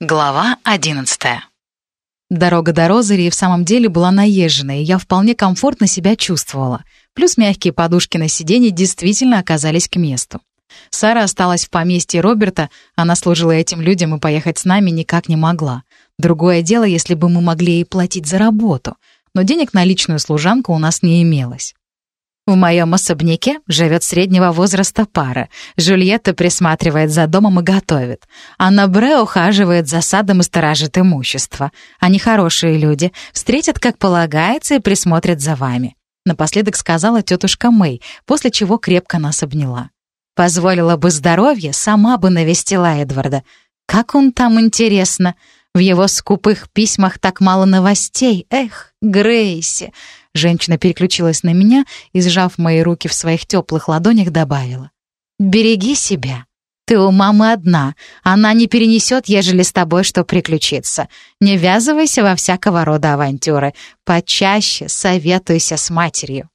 Глава одиннадцатая. Дорога до Розари в самом деле была наезженной, и я вполне комфортно себя чувствовала. Плюс мягкие подушки на сиденье действительно оказались к месту. Сара осталась в поместье Роберта, она служила этим людям и поехать с нами никак не могла. Другое дело, если бы мы могли ей платить за работу, но денег на личную служанку у нас не имелось. В моем особняке живет среднего возраста пара. Жюльетта присматривает за домом и готовит. Анна Бре ухаживает за садом и сторожит имущество. Они хорошие люди, встретят, как полагается, и присмотрят за вами. Напоследок сказала тетушка Мэй, после чего крепко нас обняла. Позволила бы здоровье, сама бы навестила Эдварда. Как он там, интересно? В его скупых письмах так мало новостей. Эх, Грейси. Женщина переключилась на меня и, сжав мои руки в своих теплых ладонях, добавила. «Береги себя. Ты у мамы одна. Она не перенесет, ежели с тобой что приключится. Не ввязывайся во всякого рода авантюры. Почаще советуйся с матерью».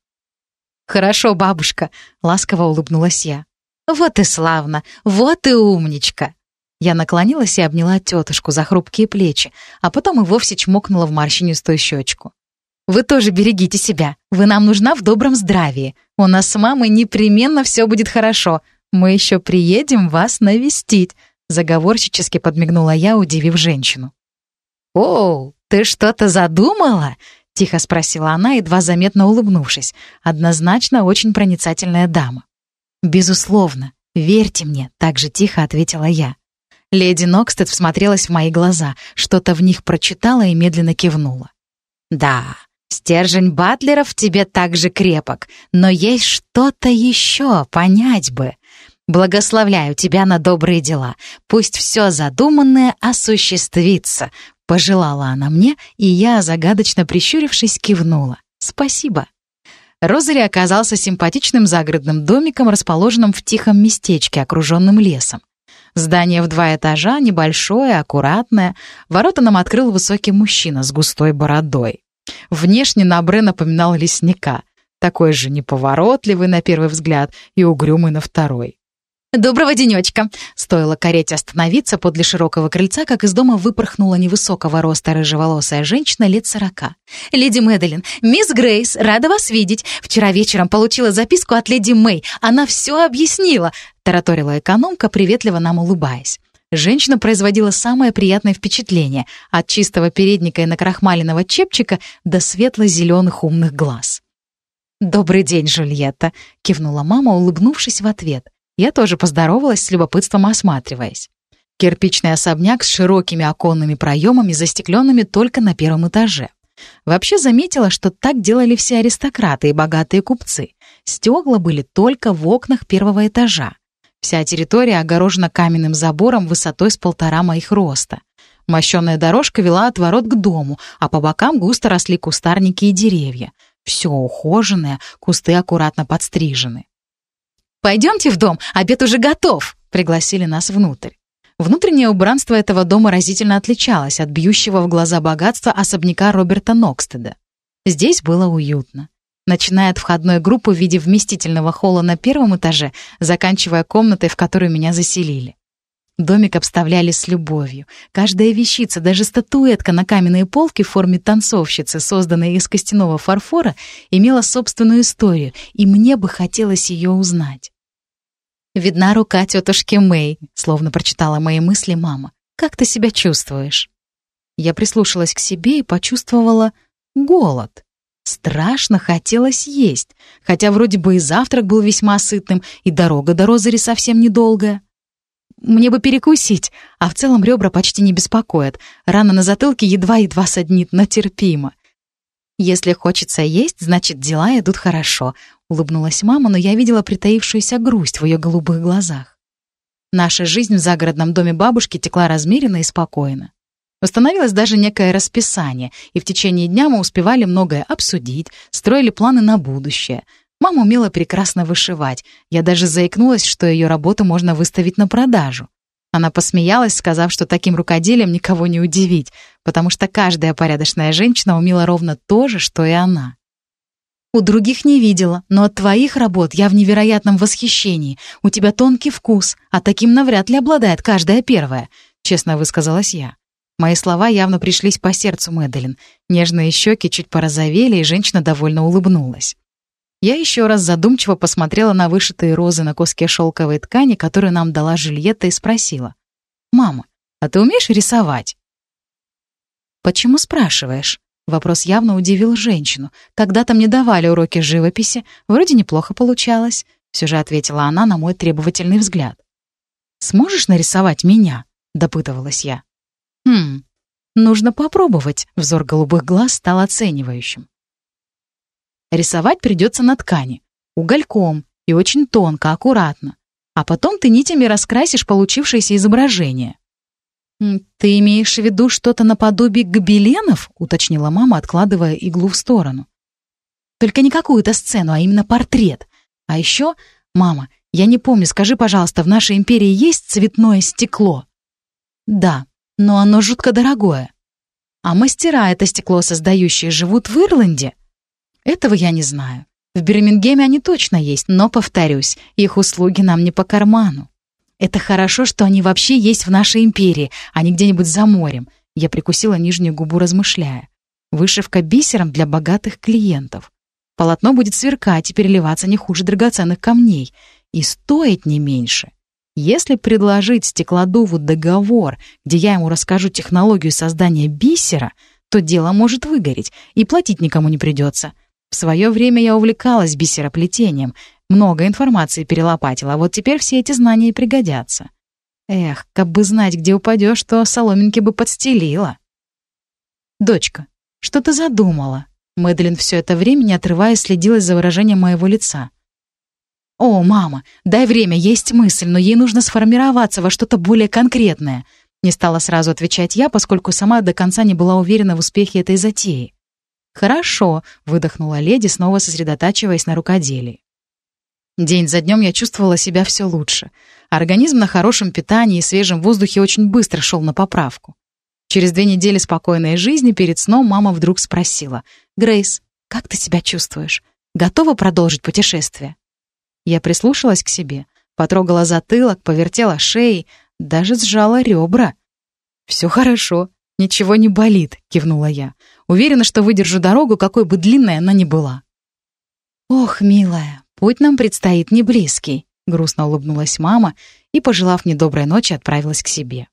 «Хорошо, бабушка», — ласково улыбнулась я. «Вот и славно, вот и умничка». Я наклонилась и обняла тетушку за хрупкие плечи, а потом и вовсе чмокнула в морщинистую щечку. Вы тоже берегите себя. Вы нам нужна в добром здравии. У нас с мамой непременно все будет хорошо. Мы еще приедем вас навестить», — заговорщически подмигнула я, удивив женщину. «О, ты что-то задумала?» — тихо спросила она, едва заметно улыбнувшись. Однозначно очень проницательная дама. «Безусловно. Верьте мне», — так же тихо ответила я. Леди Нокстед всмотрелась в мои глаза, что-то в них прочитала и медленно кивнула. «Да, Стержень батлеров тебе также крепок, но есть что-то еще, понять бы. Благословляю тебя на добрые дела. Пусть все задуманное осуществится», — пожелала она мне, и я, загадочно прищурившись, кивнула. «Спасибо». Розари оказался симпатичным загородным домиком, расположенным в тихом местечке, окруженным лесом. Здание в два этажа, небольшое, аккуратное. Ворота нам открыл высокий мужчина с густой бородой. Внешне Набре напоминал лесника, такой же неповоротливый на первый взгляд и угрюмый на второй. «Доброго денечка!» Стоило карете остановиться подле широкого крыльца, как из дома выпорхнула невысокого роста рыжеволосая женщина лет сорока. «Леди Мэдалин, мисс Грейс, рада вас видеть. Вчера вечером получила записку от леди Мэй. Она все объяснила», — тараторила экономка, приветливо нам улыбаясь. Женщина производила самое приятное впечатление от чистого передника и накрахмаленного чепчика до светло-зеленых умных глаз. «Добрый день, Жульетта!» — кивнула мама, улыбнувшись в ответ. Я тоже поздоровалась, с любопытством осматриваясь. Кирпичный особняк с широкими оконными проемами, застекленными только на первом этаже. Вообще заметила, что так делали все аристократы и богатые купцы. Стекла были только в окнах первого этажа. Вся территория огорожена каменным забором высотой с полтора моих роста. Мощенная дорожка вела от ворот к дому, а по бокам густо росли кустарники и деревья. Все ухоженное, кусты аккуратно подстрижены. «Пойдемте в дом, обед уже готов!» — пригласили нас внутрь. Внутреннее убранство этого дома разительно отличалось от бьющего в глаза богатства особняка Роберта Нокстеда. Здесь было уютно начиная от входной группы в виде вместительного холла на первом этаже, заканчивая комнатой, в которую меня заселили. Домик обставляли с любовью. Каждая вещица, даже статуэтка на каменной полке в форме танцовщицы, созданная из костяного фарфора, имела собственную историю, и мне бы хотелось ее узнать. «Видна рука тетушки Мэй», — словно прочитала мои мысли мама. «Как ты себя чувствуешь?» Я прислушалась к себе и почувствовала голод. Страшно хотелось есть, хотя вроде бы и завтрак был весьма сытным, и дорога до Розари совсем недолгая. Мне бы перекусить, а в целом ребра почти не беспокоят. Рана на затылке едва-едва саднит, но терпимо. «Если хочется есть, значит, дела идут хорошо», — улыбнулась мама, но я видела притаившуюся грусть в ее голубых глазах. Наша жизнь в загородном доме бабушки текла размеренно и спокойно. Установилось даже некое расписание, и в течение дня мы успевали многое обсудить, строили планы на будущее. Мама умела прекрасно вышивать. Я даже заикнулась, что ее работу можно выставить на продажу. Она посмеялась, сказав, что таким рукоделием никого не удивить, потому что каждая порядочная женщина умела ровно то же, что и она. У других не видела, но от твоих работ я в невероятном восхищении. У тебя тонкий вкус, а таким навряд ли обладает каждая первая. честно высказалась я. Мои слова явно пришлись по сердцу Мэдалин. Нежные щеки чуть порозовели, и женщина довольно улыбнулась. Я еще раз задумчиво посмотрела на вышитые розы на куске шелковой ткани, которую нам дала Жильетта, и спросила. «Мама, а ты умеешь рисовать?» «Почему спрашиваешь?» Вопрос явно удивил женщину. «Когда-то мне давали уроки живописи, вроде неплохо получалось», все же ответила она на мой требовательный взгляд. «Сможешь нарисовать меня?» — допытывалась я. «Хм, нужно попробовать», — взор голубых глаз стал оценивающим. Рисовать придется на ткани, угольком и очень тонко, аккуратно. А потом ты нитями раскрасишь получившееся изображение. «Ты имеешь в виду что-то наподобие гобеленов?» — уточнила мама, откладывая иглу в сторону. «Только не какую-то сцену, а именно портрет. А еще, мама, я не помню, скажи, пожалуйста, в нашей империи есть цветное стекло?» «Да, но оно жутко дорогое. А мастера это стекло создающие живут в Ирланде?» Этого я не знаю. В Бирмингеме они точно есть, но, повторюсь, их услуги нам не по карману. Это хорошо, что они вообще есть в нашей империи, а не где-нибудь за морем. Я прикусила нижнюю губу, размышляя. Вышивка бисером для богатых клиентов. Полотно будет сверкать и переливаться не хуже драгоценных камней. И стоить не меньше. Если предложить стеклодуву договор, где я ему расскажу технологию создания бисера, то дело может выгореть, и платить никому не придется. В свое время я увлекалась бисероплетением, много информации перелопатила, а вот теперь все эти знания и пригодятся. Эх, как бы знать, где упадешь, то соломинки бы подстелила. «Дочка, что ты задумала?» Мэдлин все это время, не отрываясь, следила за выражением моего лица. «О, мама, дай время, есть мысль, но ей нужно сформироваться во что-то более конкретное», не стала сразу отвечать я, поскольку сама до конца не была уверена в успехе этой затеи. «Хорошо», — выдохнула леди, снова сосредотачиваясь на рукоделии. День за днем я чувствовала себя все лучше. Организм на хорошем питании и свежем воздухе очень быстро шел на поправку. Через две недели спокойной жизни перед сном мама вдруг спросила, «Грейс, как ты себя чувствуешь? Готова продолжить путешествие?» Я прислушалась к себе, потрогала затылок, повертела шеей, даже сжала ребра. «Все хорошо, ничего не болит», — кивнула я. Уверена, что выдержу дорогу, какой бы длинной она ни была. «Ох, милая, путь нам предстоит не близкий», — грустно улыбнулась мама и, пожелав мне доброй ночи, отправилась к себе.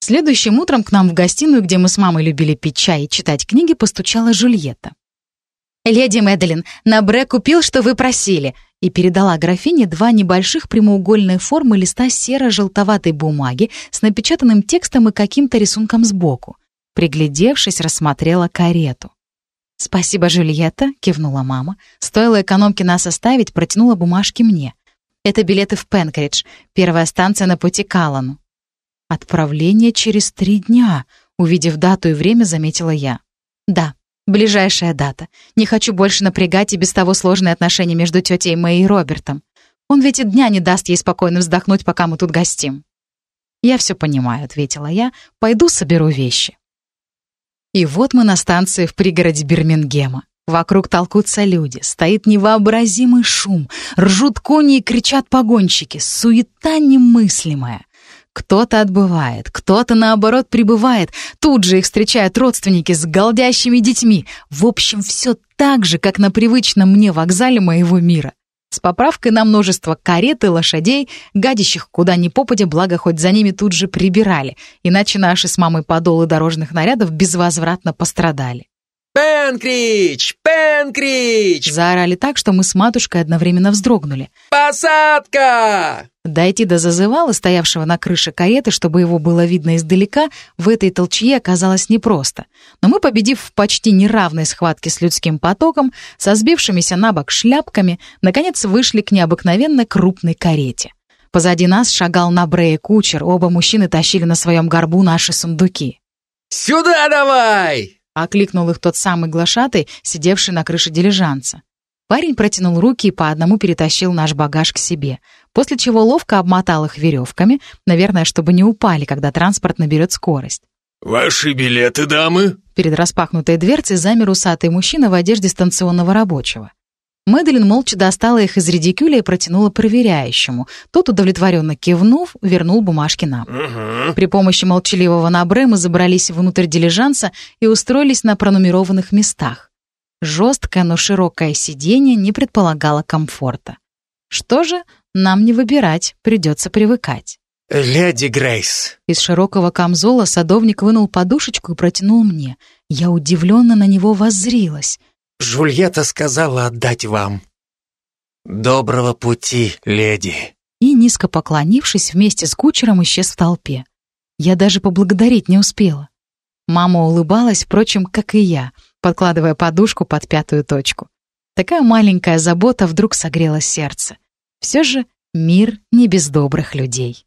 Следующим утром к нам в гостиную, где мы с мамой любили пить чай и читать книги, постучала Жульетта. «Леди Мэдалин, Набре купил, что вы просили», и передала графине два небольших прямоугольные формы листа серо-желтоватой бумаги с напечатанным текстом и каким-то рисунком сбоку. Приглядевшись, рассмотрела карету. «Спасибо, Жюльетта», — кивнула мама. «Стоило экономке нас оставить, протянула бумажки мне. Это билеты в Пенкридж, первая станция на пути к Аллану». «Отправление через три дня», — увидев дату и время, заметила я. «Да, ближайшая дата. Не хочу больше напрягать и без того сложные отношения между тетей Мэй и Робертом. Он ведь и дня не даст ей спокойно вздохнуть, пока мы тут гостим». «Я все понимаю», — ответила я. «Пойду соберу вещи». И вот мы на станции в пригороде Бирмингема. Вокруг толкутся люди, стоит невообразимый шум, ржут кони и кричат погонщики, суета немыслимая. Кто-то отбывает, кто-то, наоборот, прибывает. Тут же их встречают родственники с голдящими детьми. В общем, все так же, как на привычном мне вокзале моего мира с поправкой на множество карет и лошадей, гадящих куда ни попадя, благо хоть за ними тут же прибирали, иначе наши с мамой подолы дорожных нарядов безвозвратно пострадали. «Пенкрич! Пенкрич!» Заорали так, что мы с матушкой одновременно вздрогнули. «Посадка!» Дойти до зазывала, стоявшего на крыше кареты, чтобы его было видно издалека, в этой толчье оказалось непросто. Но мы, победив в почти неравной схватке с людским потоком, со сбившимися на бок шляпками, наконец вышли к необыкновенно крупной карете. Позади нас шагал на брее кучер, оба мужчины тащили на своем горбу наши сундуки. «Сюда давай!» — окликнул их тот самый глашатый, сидевший на крыше дилижанца. Парень протянул руки и по одному перетащил наш багаж к себе, после чего ловко обмотал их веревками, наверное, чтобы не упали, когда транспорт наберет скорость. «Ваши билеты, дамы?» Перед распахнутой дверцей замер усатый мужчина в одежде станционного рабочего. Мэдалин молча достала их из редикюля и протянула проверяющему. Тот, удовлетворенно кивнув, вернул бумажки нам. Угу. При помощи молчаливого Набре мы забрались внутрь дилижанса и устроились на пронумерованных местах. Жесткое, но широкое сиденье не предполагало комфорта. Что же, нам не выбирать, придется привыкать. Леди Грейс. Из широкого камзола садовник вынул подушечку и протянул мне. Я удивленно на него воззрилась. Жульетта сказала отдать вам. Доброго пути, леди. И, низко поклонившись, вместе с кучером исчез в толпе. Я даже поблагодарить не успела. Мама улыбалась, впрочем, как и я, подкладывая подушку под пятую точку. Такая маленькая забота вдруг согрела сердце. Все же мир не без добрых людей.